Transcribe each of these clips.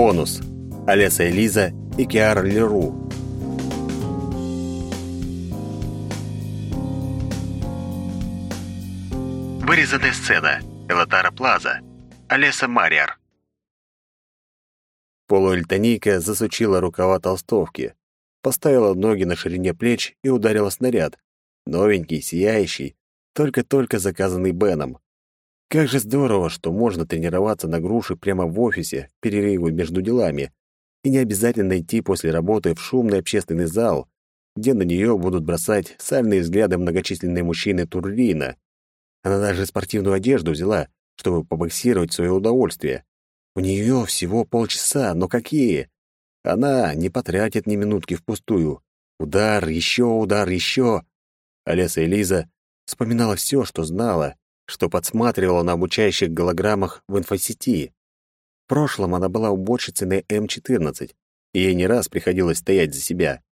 Бонус. Олеса Элиза и Киара Леру. Вырезанная сцена. Элатара Плаза. Олеса Мариар. Полуэльтонийка засучила рукава толстовки, поставила ноги на ширине плеч и ударила снаряд. Новенький, сияющий, только-только заказанный Беном. Как же здорово, что можно тренироваться на груши прямо в офисе, перерывы между делами, и не обязательно идти после работы в шумный общественный зал, где на нее будут бросать сальные взгляды многочисленные мужчины Турлина. Она даже спортивную одежду взяла, чтобы побоксировать в свое удовольствие. У нее всего полчаса, но какие? Она не потратит ни минутки впустую. Удар, еще удар, еще. Олеса и Лиза вспоминала все, что знала, что подсматривала на обучающих голограммах в инфосети. В прошлом она была уборщицей на М-14, и ей не раз приходилось стоять за себя.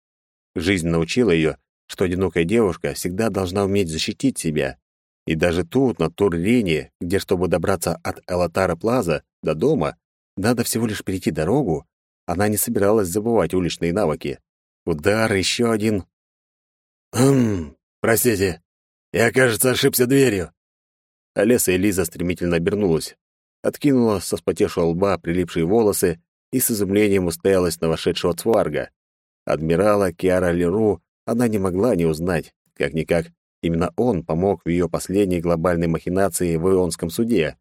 Жизнь научила ее, что одинокая девушка всегда должна уметь защитить себя. И даже тут, на Тур-линии, где, чтобы добраться от Элатара Плаза до дома, надо всего лишь перейти дорогу, она не собиралась забывать уличные навыки. Удар, еще один. «Хм, простите, я, кажется, ошибся дверью», Олеса и Лиза стремительно обернулась, откинула со спотевшего лба прилипшие волосы и с изумлением устоялась на вошедшего цварга. Адмирала Киара Леру она не могла не узнать, как-никак, именно он помог в ее последней глобальной махинации в Ионском суде.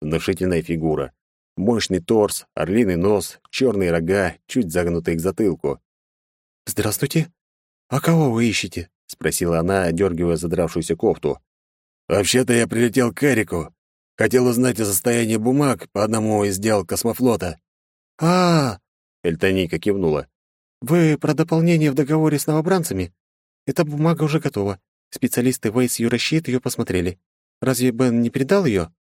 Внушительная фигура, мощный торс, орлиный нос, черные рога, чуть загнутые к затылку. «Здравствуйте. А кого вы ищете?» — спросила она, одергивая задравшуюся кофту. «Вообще-то я прилетел к Эрику. Хотел узнать о состоянии бумаг по одному из дел космофлота». «А-а-а!» Эльтоника кивнула. «Вы про дополнение в договоре с новобранцами? Эта бумага уже готова. Специалисты Вейс Юращит ее посмотрели. Разве Бен не передал ее?»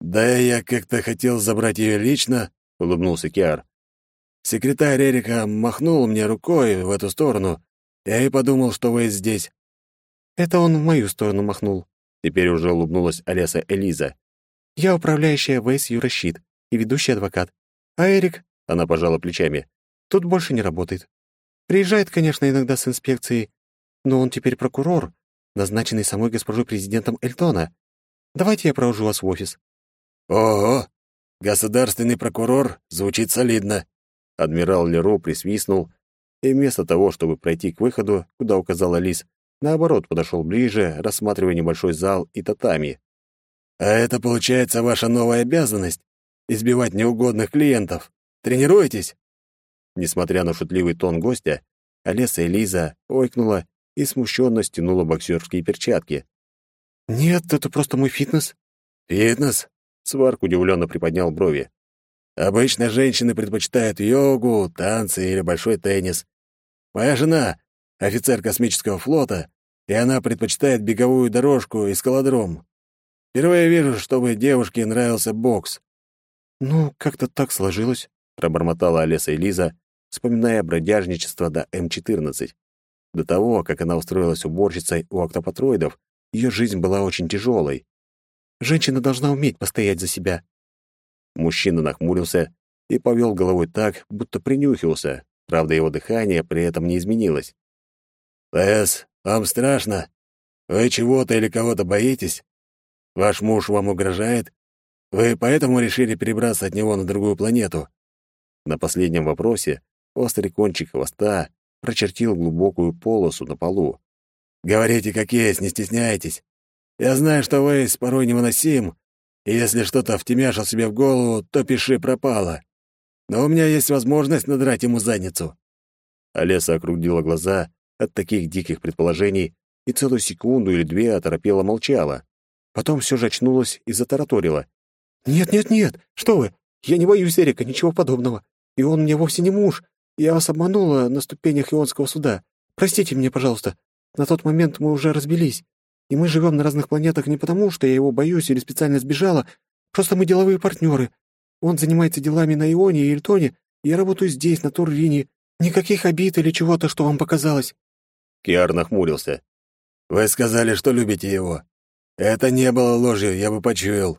«Да я как-то хотел забрать ее лично», — улыбнулся Киар. «Секретарь Эрика махнул мне рукой в эту сторону. Я и подумал, что вы здесь». «Это он в мою сторону махнул. Теперь уже улыбнулась Олеса Элиза. «Я управляющая Вейс Юращит и ведущий адвокат. А Эрик, — она пожала плечами, — тут больше не работает. Приезжает, конечно, иногда с инспекцией, но он теперь прокурор, назначенный самой госпожой президентом Эльтона. Давайте я провожу вас в офис». «Ого! Государственный прокурор звучит солидно!» Адмирал Леру присвистнул, и вместо того, чтобы пройти к выходу, куда указала Лис, Наоборот, подошел ближе, рассматривая небольшой зал и татами. «А это, получается, ваша новая обязанность? Избивать неугодных клиентов? Тренируетесь?» Несмотря на шутливый тон гостя, Олеса и Лиза ойкнула и смущенно стянула боксерские перчатки. «Нет, это просто мой фитнес». «Фитнес?» — Сварк удивленно приподнял брови. «Обычно женщины предпочитают йогу, танцы или большой теннис. Моя жена — офицер космического флота и она предпочитает беговую дорожку и скалодром. Впервые вижу, чтобы девушке нравился бокс». «Ну, как-то так сложилось», — пробормотала Олеса и Лиза, вспоминая бродяжничество до М-14. До того, как она устроилась уборщицей у октопатроидов, ее жизнь была очень тяжелой. Женщина должна уметь постоять за себя. Мужчина нахмурился и повел головой так, будто принюхивался. Правда, его дыхание при этом не изменилось. «Тесс, вам страшно? Вы чего-то или кого-то боитесь? Ваш муж вам угрожает? Вы поэтому решили перебраться от него на другую планету?» На последнем вопросе острый кончик хвоста прочертил глубокую полосу на полу. «Говорите, как есть, не стесняйтесь. Я знаю, что вы порой невыносим, и если что-то втемяшил себе в голову, то пиши пропало. Но у меня есть возможность надрать ему задницу». Олеса округлила глаза от таких диких предположений и целую секунду или две оторопела молчала. Потом все же очнулась и затараторила. «Нет-нет-нет, что вы! Я не боюсь Эрика, ничего подобного. И он мне вовсе не муж. Я вас обманула на ступенях Ионского суда. Простите меня, пожалуйста. На тот момент мы уже разбились. И мы живем на разных планетах не потому, что я его боюсь или специально сбежала. Просто мы деловые партнеры. Он занимается делами на Ионе и Эльтоне, я работаю здесь, на Турвине. Никаких обид или чего-то, что вам показалось. Киар нахмурился. «Вы сказали, что любите его. Это не было ложью, я бы почуял».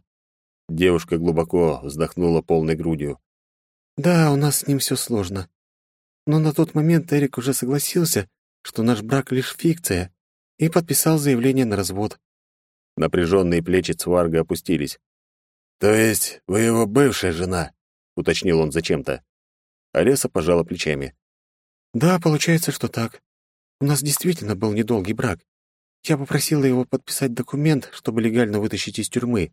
Девушка глубоко вздохнула полной грудью. Да, у нас с ним все сложно. Но на тот момент Эрик уже согласился, что наш брак лишь фикция, и подписал заявление на развод. Напряженные плечи Цварга опустились. «То есть вы его бывшая жена?» — уточнил он зачем-то. Олеса пожала плечами. «Да, получается, что так. У нас действительно был недолгий брак. Я попросила его подписать документ, чтобы легально вытащить из тюрьмы».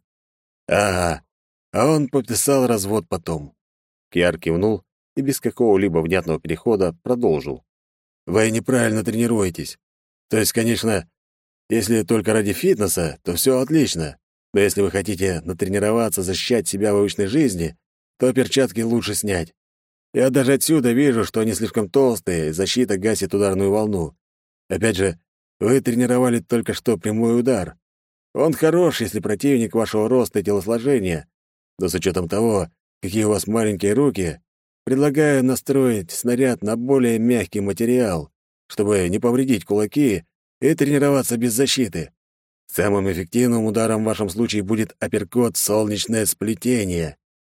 «Ага, а он подписал развод потом». Киар кивнул и без какого-либо внятного перехода продолжил. «Вы неправильно тренируетесь. То есть, конечно, если только ради фитнеса, то все отлично. Но если вы хотите натренироваться, защищать себя в обычной жизни, то перчатки лучше снять. Я даже отсюда вижу, что они слишком толстые, защита гасит ударную волну. Опять же, вы тренировали только что прямой удар. Он хорош, если противник вашего роста и телосложения. Но с учетом того, какие у вас маленькие руки, предлагаю настроить снаряд на более мягкий материал, чтобы не повредить кулаки и тренироваться без защиты. Самым эффективным ударом в вашем случае будет апперкот «Солнечное сплетение».